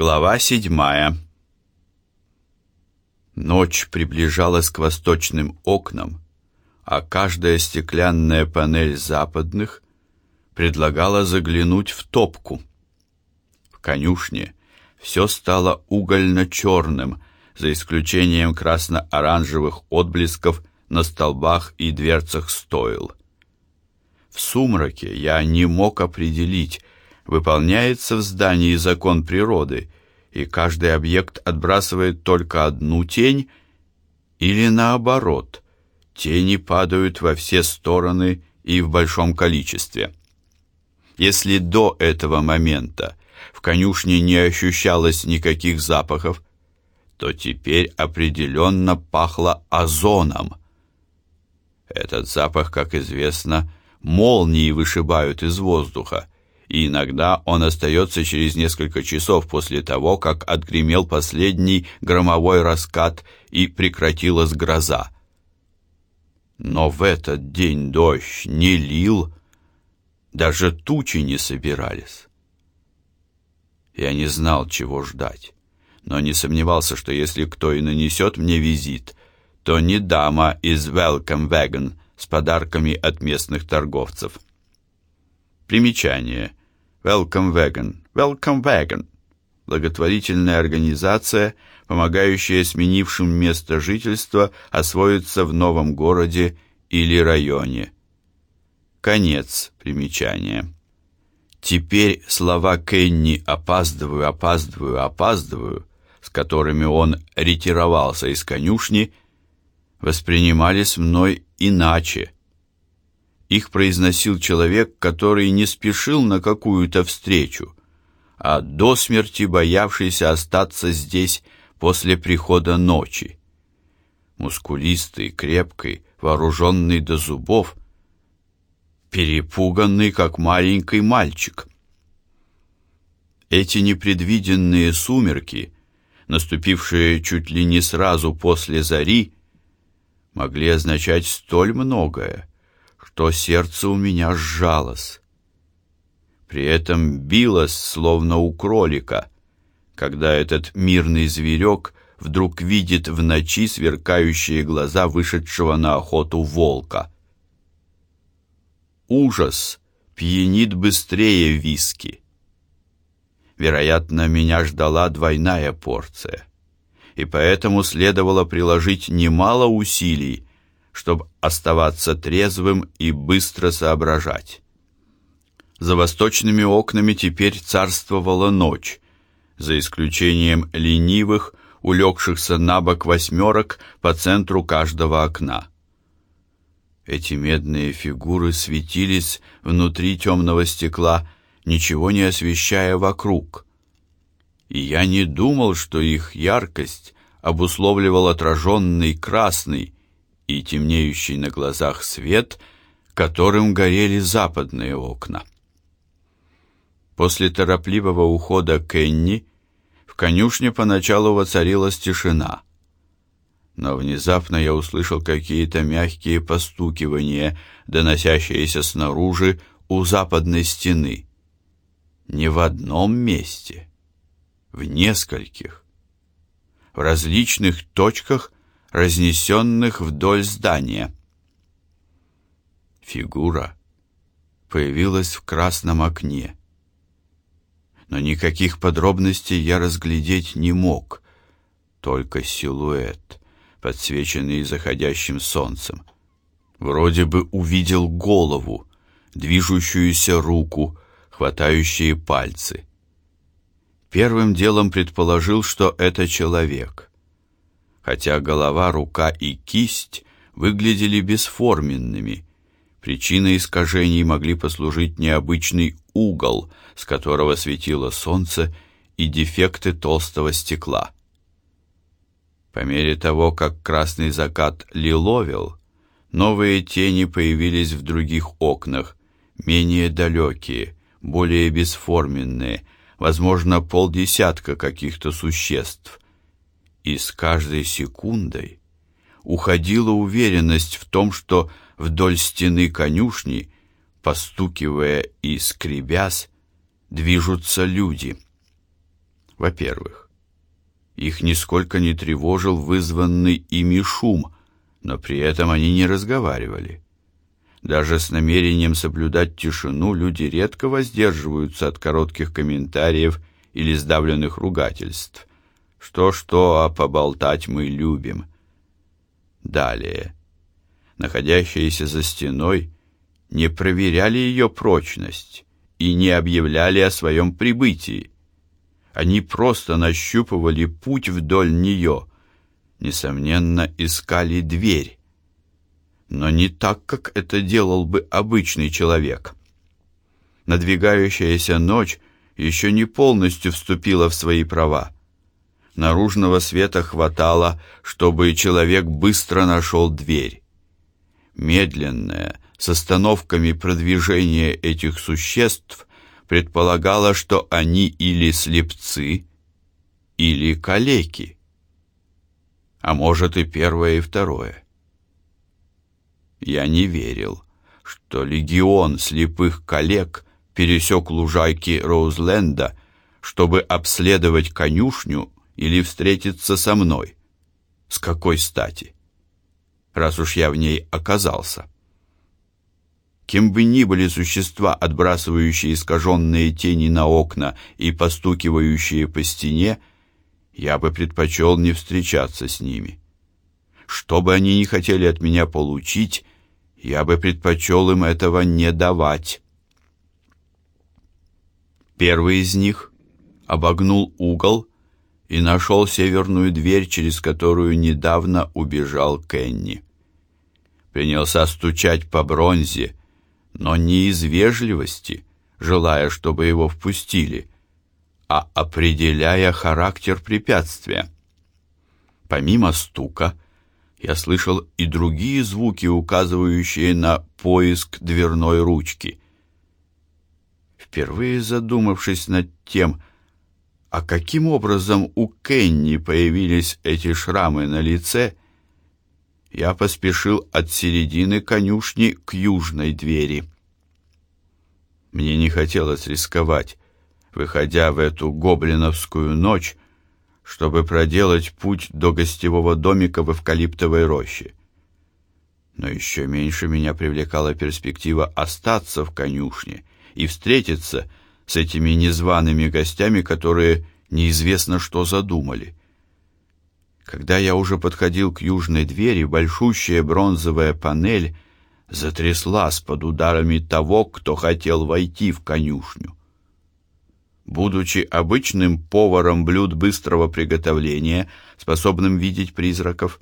Глава седьмая. Ночь приближалась к восточным окнам, а каждая стеклянная панель западных предлагала заглянуть в топку. В конюшне все стало угольно-черным, за исключением красно-оранжевых отблесков на столбах и дверцах стоил. В сумраке я не мог определить, выполняется в здании закон природы, и каждый объект отбрасывает только одну тень, или наоборот, тени падают во все стороны и в большом количестве. Если до этого момента в конюшне не ощущалось никаких запахов, то теперь определенно пахло озоном. Этот запах, как известно, молнии вышибают из воздуха, и иногда он остается через несколько часов после того, как отгремел последний громовой раскат и прекратилась гроза. Но в этот день дождь не лил, даже тучи не собирались. Я не знал, чего ждать, но не сомневался, что если кто и нанесет мне визит, то не дама из Welcome Wagon с подарками от местных торговцев. Примечание. Welcome Wagon. Welcome Wagon. Благотворительная организация, помогающая сменившим место жительства освоиться в новом городе или районе. Конец примечания. Теперь слова Кенни «опаздываю, опаздываю, опаздываю», с которыми он ретировался из конюшни, воспринимались мной иначе – их произносил человек, который не спешил на какую-то встречу, а до смерти боявшийся остаться здесь после прихода ночи. Мускулистый, крепкий, вооруженный до зубов, перепуганный, как маленький мальчик. Эти непредвиденные сумерки, наступившие чуть ли не сразу после зари, могли означать столь многое, что сердце у меня сжалось. При этом билось, словно у кролика, когда этот мирный зверек вдруг видит в ночи сверкающие глаза вышедшего на охоту волка. Ужас пьянит быстрее виски. Вероятно, меня ждала двойная порция, и поэтому следовало приложить немало усилий, чтобы оставаться трезвым и быстро соображать. За восточными окнами теперь царствовала ночь, за исключением ленивых, улегшихся на бок восьмерок по центру каждого окна. Эти медные фигуры светились внутри темного стекла, ничего не освещая вокруг. И я не думал, что их яркость обусловливал отраженный красный, и темнеющий на глазах свет, которым горели западные окна. После торопливого ухода Кенни в конюшне поначалу воцарилась тишина. Но внезапно я услышал какие-то мягкие постукивания, доносящиеся снаружи у западной стены. Не в одном месте, в нескольких, в различных точках разнесенных вдоль здания. Фигура появилась в красном окне. Но никаких подробностей я разглядеть не мог, только силуэт, подсвеченный заходящим солнцем. Вроде бы увидел голову, движущуюся руку, хватающие пальцы. Первым делом предположил, что это человек хотя голова, рука и кисть выглядели бесформенными. Причиной искажений могли послужить необычный угол, с которого светило солнце, и дефекты толстого стекла. По мере того, как красный закат лиловил, новые тени появились в других окнах, менее далекие, более бесформенные, возможно, полдесятка каких-то существ, и с каждой секундой уходила уверенность в том, что вдоль стены конюшни, постукивая и скребясь, движутся люди. Во-первых, их нисколько не тревожил вызванный ими шум, но при этом они не разговаривали. Даже с намерением соблюдать тишину люди редко воздерживаются от коротких комментариев или сдавленных ругательств. Что-что, а поболтать мы любим. Далее. Находящиеся за стеной не проверяли ее прочность и не объявляли о своем прибытии. Они просто нащупывали путь вдоль нее, несомненно, искали дверь. Но не так, как это делал бы обычный человек. Надвигающаяся ночь еще не полностью вступила в свои права. Наружного света хватало, чтобы человек быстро нашел дверь. Медленное, с остановками продвижение этих существ предполагало, что они или слепцы, или калеки. А может и первое, и второе. Я не верил, что легион слепых коллег пересек лужайки Роузленда, чтобы обследовать конюшню или встретиться со мной. С какой стати? Раз уж я в ней оказался. Кем бы ни были существа, отбрасывающие искаженные тени на окна и постукивающие по стене, я бы предпочел не встречаться с ними. Что бы они ни хотели от меня получить, я бы предпочел им этого не давать. Первый из них обогнул угол и нашел северную дверь, через которую недавно убежал Кенни. Принялся стучать по бронзе, но не из вежливости, желая, чтобы его впустили, а определяя характер препятствия. Помимо стука, я слышал и другие звуки, указывающие на поиск дверной ручки. Впервые задумавшись над тем, а каким образом у Кенни появились эти шрамы на лице, я поспешил от середины конюшни к южной двери. Мне не хотелось рисковать, выходя в эту гоблиновскую ночь, чтобы проделать путь до гостевого домика в эвкалиптовой роще. Но еще меньше меня привлекала перспектива остаться в конюшне и встретиться с этими незваными гостями, которые неизвестно что задумали. Когда я уже подходил к южной двери, большущая бронзовая панель затряслась под ударами того, кто хотел войти в конюшню. Будучи обычным поваром блюд быстрого приготовления, способным видеть призраков,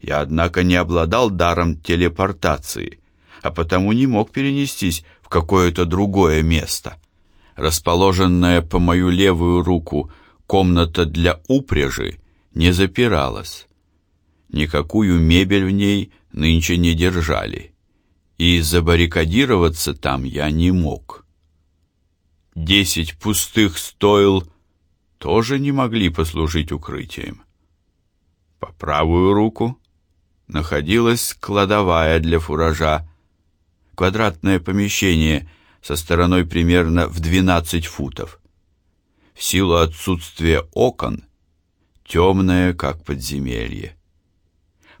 я, однако, не обладал даром телепортации, а потому не мог перенестись в какое-то другое место. Расположенная по мою левую руку комната для упряжи не запиралась. Никакую мебель в ней нынче не держали, и забаррикадироваться там я не мог. Десять пустых стоил тоже не могли послужить укрытием. По правую руку находилась кладовая для фуража, квадратное помещение со стороной примерно в 12 футов. В силу отсутствия окон темное, как подземелье.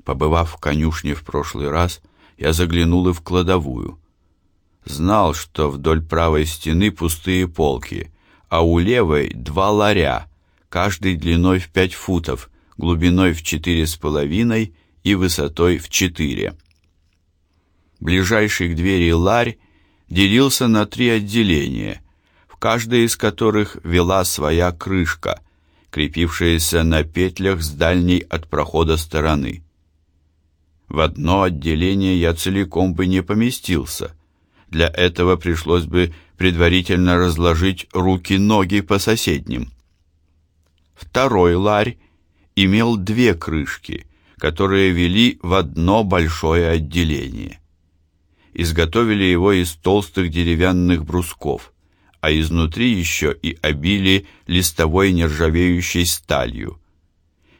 Побывав в конюшне в прошлый раз, я заглянул и в кладовую. Знал, что вдоль правой стены пустые полки, а у левой два ларя, каждый длиной в пять футов, глубиной в четыре с половиной и высотой в четыре. Ближайший к двери ларь делился на три отделения, в каждое из которых вела своя крышка, крепившаяся на петлях с дальней от прохода стороны. В одно отделение я целиком бы не поместился. Для этого пришлось бы предварительно разложить руки-ноги по соседним. Второй ларь имел две крышки, которые вели в одно большое отделение. Изготовили его из толстых деревянных брусков а изнутри еще и обили листовой нержавеющей сталью.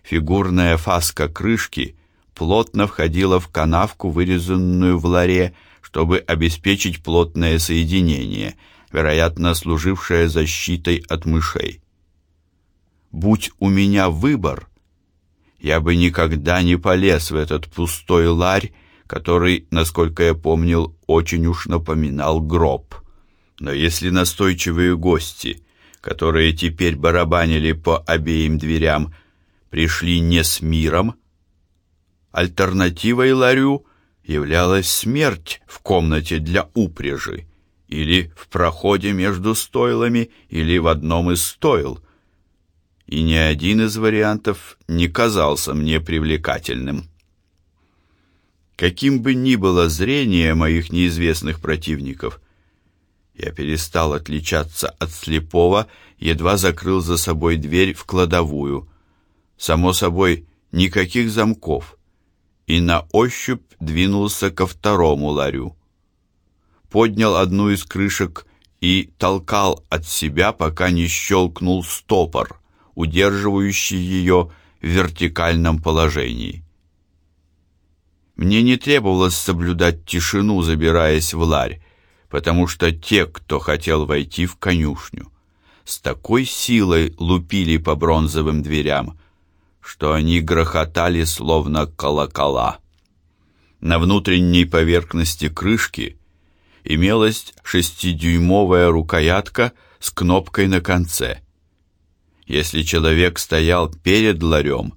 Фигурная фаска крышки плотно входила в канавку, вырезанную в ларе, чтобы обеспечить плотное соединение, вероятно, служившее защитой от мышей. будь у меня выбор, я бы никогда не полез в этот пустой ларь, который, насколько я помнил, очень уж напоминал гроб. Но если настойчивые гости, которые теперь барабанили по обеим дверям, пришли не с миром, альтернативой ларю являлась смерть в комнате для упряжи, или в проходе между стойлами, или в одном из стойл. И ни один из вариантов не казался мне привлекательным. Каким бы ни было зрение моих неизвестных противников, я перестал отличаться от слепого, едва закрыл за собой дверь в кладовую. Само собой, никаких замков. И на ощупь двинулся ко второму ларю. Поднял одну из крышек и толкал от себя, пока не щелкнул стопор, удерживающий ее в вертикальном положении. Мне не требовалось соблюдать тишину, забираясь в ларь, потому что те, кто хотел войти в конюшню, с такой силой лупили по бронзовым дверям, что они грохотали словно колокола. На внутренней поверхности крышки имелась шестидюймовая рукоятка с кнопкой на конце. Если человек стоял перед ларем,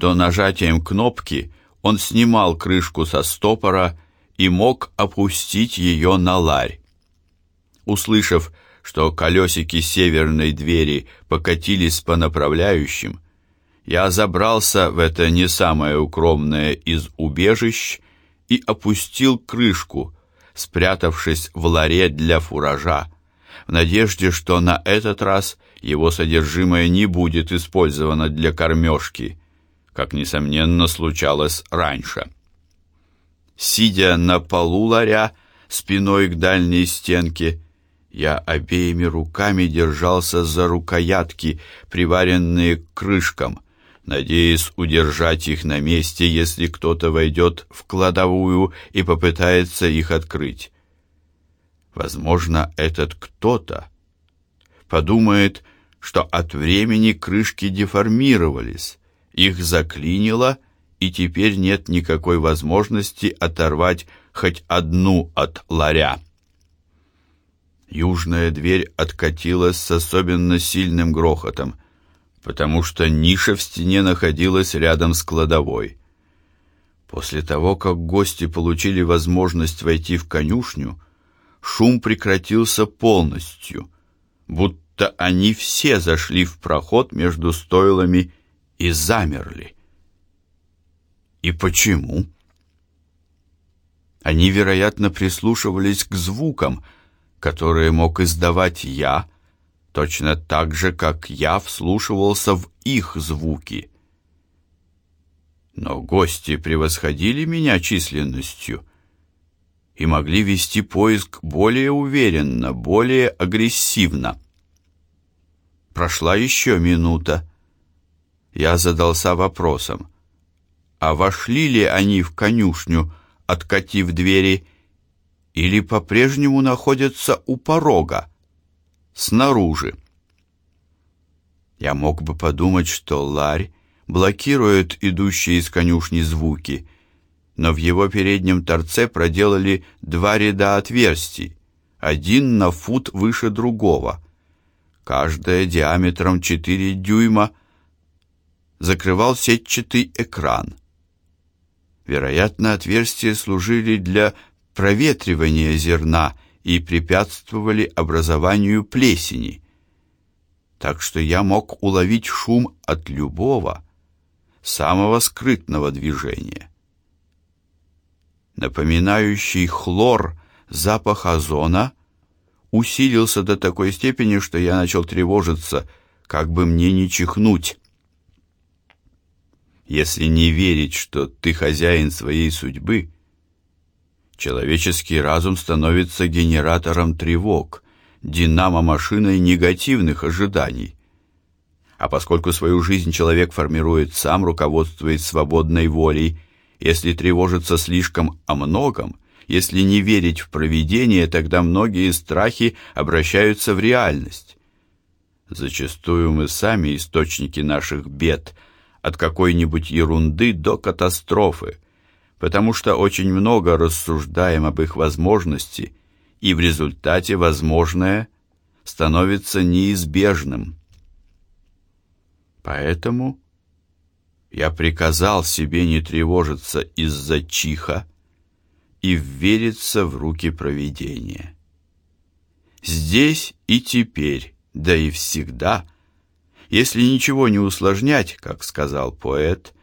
то нажатием кнопки он снимал крышку со стопора и мог опустить ее на ларь. Услышав, что колесики северной двери покатились по направляющим, я забрался в это не самое укромное из убежищ и опустил крышку, спрятавшись в ларе для фуража, в надежде, что на этот раз его содержимое не будет использовано для кормежки, как, несомненно, случалось раньше. Сидя на полу ларя, спиной к дальней стенке, я обеими руками держался за рукоятки, приваренные к крышкам, надеясь удержать их на месте, если кто-то войдет в кладовую и попытается их открыть. Возможно, этот кто-то подумает, что от времени крышки деформировались, их заклинило, и теперь нет никакой возможности оторвать хоть одну от ларя. Южная дверь откатилась с особенно сильным грохотом, потому что ниша в стене находилась рядом с кладовой. После того, как гости получили возможность войти в конюшню, шум прекратился полностью, будто они все зашли в проход между стойлами и замерли. И почему? Они, вероятно, прислушивались к звукам, которые мог издавать я, точно так же, как я вслушивался в их звуки. Но гости превосходили меня численностью и могли вести поиск более уверенно, более агрессивно. Прошла еще минута я задался вопросом, а вошли ли они в конюшню, откатив двери, или по-прежнему находятся у порога, снаружи? Я мог бы подумать, что ларь блокирует идущие из конюшни звуки, но в его переднем торце проделали два ряда отверстий, один на фут выше другого, каждое диаметром 4 дюйма, закрывал сетчатый экран. Вероятно, отверстия служили для проветривания зерна и препятствовали образованию плесени. Так что я мог уловить шум от любого, самого скрытного движения. Напоминающий хлор запах озона усилился до такой степени, что я начал тревожиться, как бы мне не чихнуть если не верить, что ты хозяин своей судьбы, человеческий разум становится генератором тревог, динамо-машиной негативных ожиданий. А поскольку свою жизнь человек формирует сам, руководствуясь свободной волей, если тревожиться слишком о многом, если не верить в провидение, тогда многие страхи обращаются в реальность. Зачастую мы сами источники наших бед, от какой-нибудь ерунды до катастрофы, потому что очень много рассуждаем об их возможности, и в результате возможное становится неизбежным. Поэтому я приказал себе не тревожиться из-за чиха и ввериться в руки провидения. Здесь и теперь, да и всегда, если ничего не усложнять, как сказал поэт,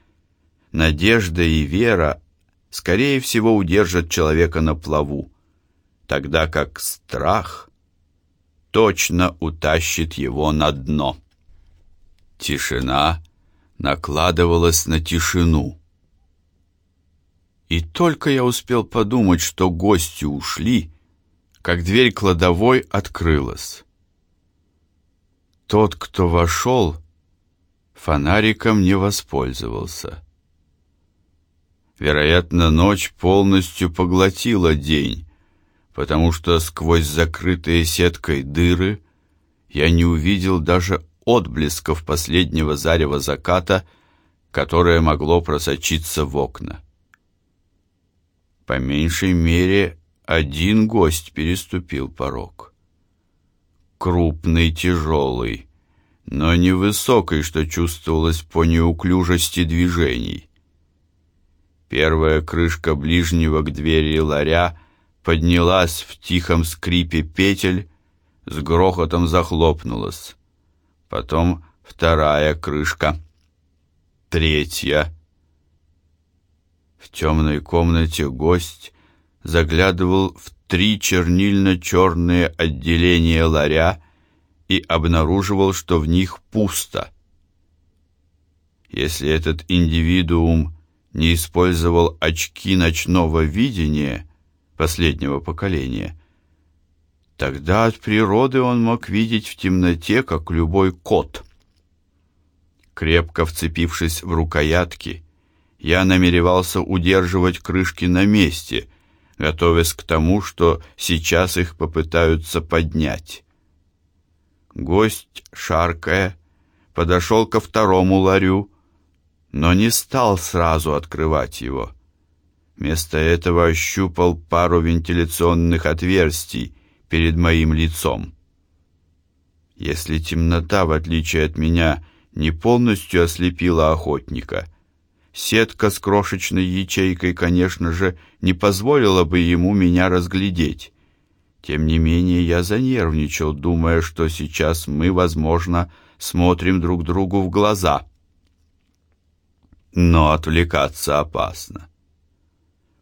надежда и вера скорее всего удержат человека на плаву, тогда как страх точно утащит его на дно. Тишина накладывалась на тишину. И только я успел подумать, что гости ушли, как дверь кладовой открылась. Тот, кто вошел, фонариком не воспользовался. Вероятно, ночь полностью поглотила день, потому что сквозь закрытые сеткой дыры я не увидел даже отблесков последнего зарева заката, которое могло просочиться в окна. По меньшей мере, один гость переступил порог. Крупный, тяжелый, но невысокий, что чувствовалось по неуклюжести движений. Первая крышка ближнего к двери ларя поднялась в тихом скрипе петель, с грохотом захлопнулась потом вторая крышка, третья. В темной комнате гость заглядывал в три чернильно-черные отделения ларя и обнаруживал, что в них пусто. Если этот индивидуум не использовал очки ночного видения последнего поколения, Тогда от природы он мог видеть в темноте, как любой кот. Крепко вцепившись в рукоятки, я намеревался удерживать крышки на месте, готовясь к тому, что сейчас их попытаются поднять. Гость, шаркая, подошел ко второму ларю, но не стал сразу открывать его. Вместо этого ощупал пару вентиляционных отверстий, перед моим лицом. Если темнота, в отличие от меня, не полностью ослепила охотника, сетка с крошечной ячейкой, конечно же, не позволила бы ему меня разглядеть. Тем не менее, я занервничал, думая, что сейчас мы, возможно, смотрим друг другу в глаза. Но отвлекаться опасно.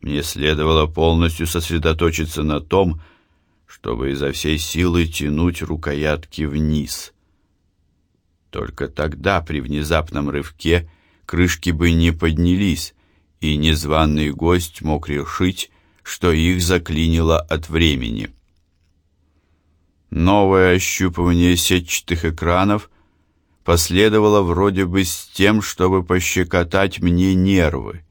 Мне следовало полностью сосредоточиться на том, что чтобы изо всей силы тянуть рукоятки вниз. Только тогда при внезапном рывке крышки бы не поднялись, и незваный гость мог решить, что их заклинило от времени. Новое ощупывание сетчатых экранов последовало вроде бы с тем, чтобы пощекотать мне нервы.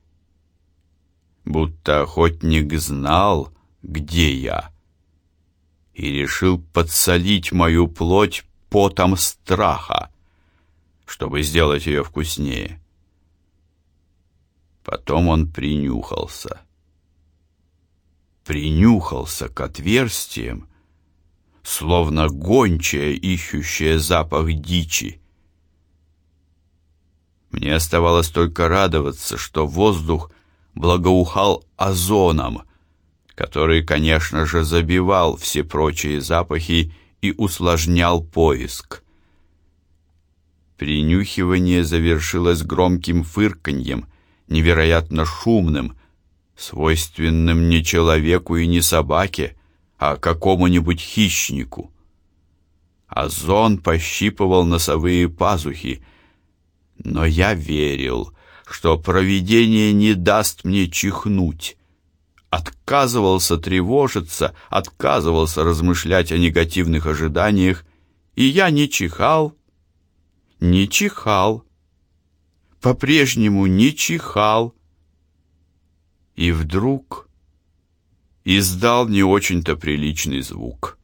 Будто охотник знал, где я и решил подсолить мою плоть потом страха, чтобы сделать ее вкуснее. Потом он принюхался. Принюхался к отверстиям, словно гончая, ищущая запах дичи. Мне оставалось только радоваться, что воздух благоухал озоном — который, конечно же, забивал все прочие запахи и усложнял поиск. Принюхивание завершилось громким фырканьем, невероятно шумным, свойственным не человеку и не собаке, а какому-нибудь хищнику. Озон пощипывал носовые пазухи, но я верил, что провидение не даст мне чихнуть. Отказывался тревожиться, отказывался размышлять о негативных ожиданиях, и я не чихал, не чихал, по-прежнему не чихал. И вдруг издал не очень-то приличный звук.